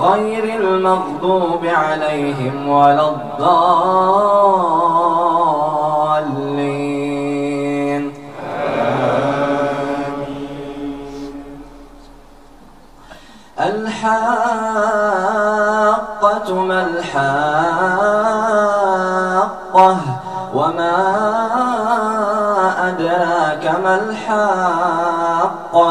غير المغضوب عليهم ولا الضالين. الحاقة ما الحاقة وما أدراك ما الحاقة.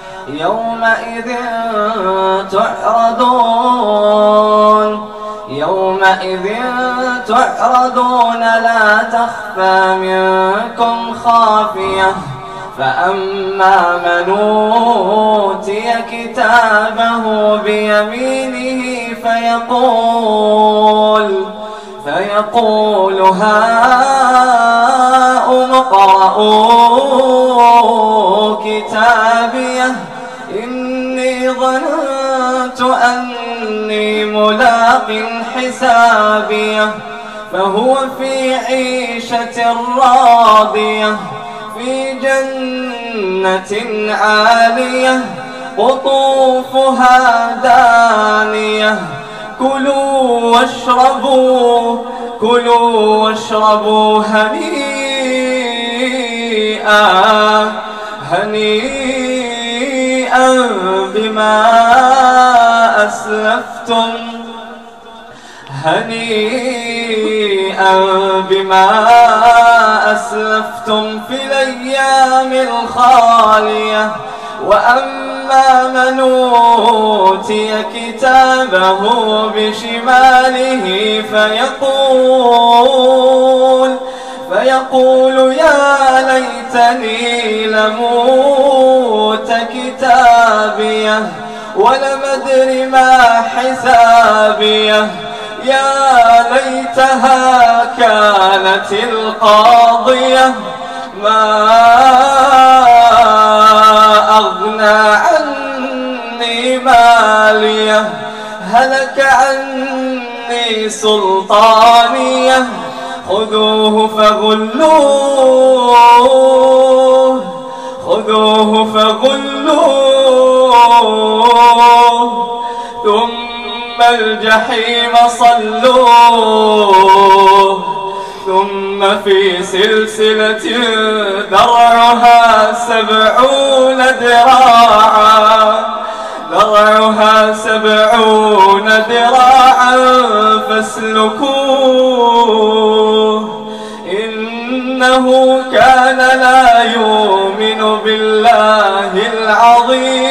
يومئذ تعرضون يومئذ تعرضون لا تخفى منكم خافية. فأما من أوتي كتابه بيمينه فيقول فيقول هاؤم اقرءوا كتابيه؟ أني ملاق حسابيه فهو في عيشة راضية في جنة عالية قطوفها دانية. كلوا واشربوا كلوا واشربوا هنيئا هنيئا بما أسلفتم هنيئا بما أسلفتم في الأيام الخالية. وأما من أوتي كتابه بشماله فيقول فيقول يا ليتني لموت. ولم أدر ما حسابيه. يا ليتها كانت القاضية. ما أغنى عني مالية. هلك عني سلطانية. خذوه فغلوه. خذوه فغلوه. ثم الجحيم صلوه ثم في سلسلة ذرعها سبعون ذراعا ذرعها سبعون ذراعا فاسلكوه إنه كان لا يؤمن بالله العظيم.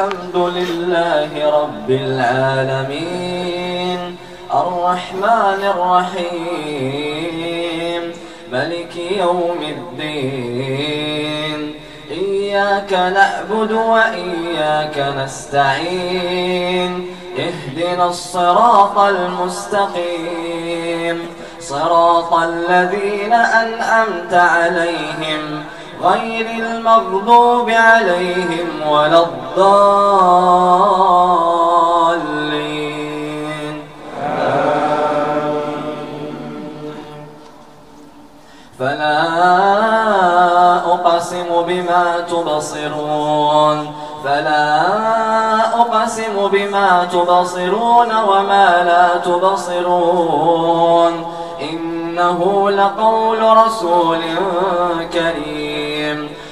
الحمد لله رب العالمين. الرحمن الرحيم. ملك يوم الدين. إياك نعبد وإياك نستعين. اهدنا الصراط المستقيم. صراط الذين أنأمت عليهم. غير المغضوب عليهم ولا الضالين. فلا أقسم بما تبصرون فلا أقسم بما تبصرون وما لا تبصرون. إنه لقول رسول كريم.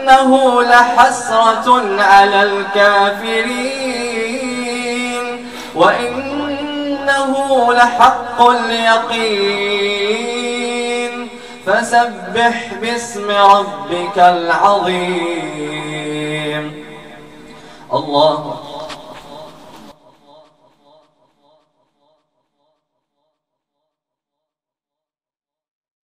وإنه لحسرة على الكافرين وإنه لحق اليقين فسبح باسم ربك العظيم. الله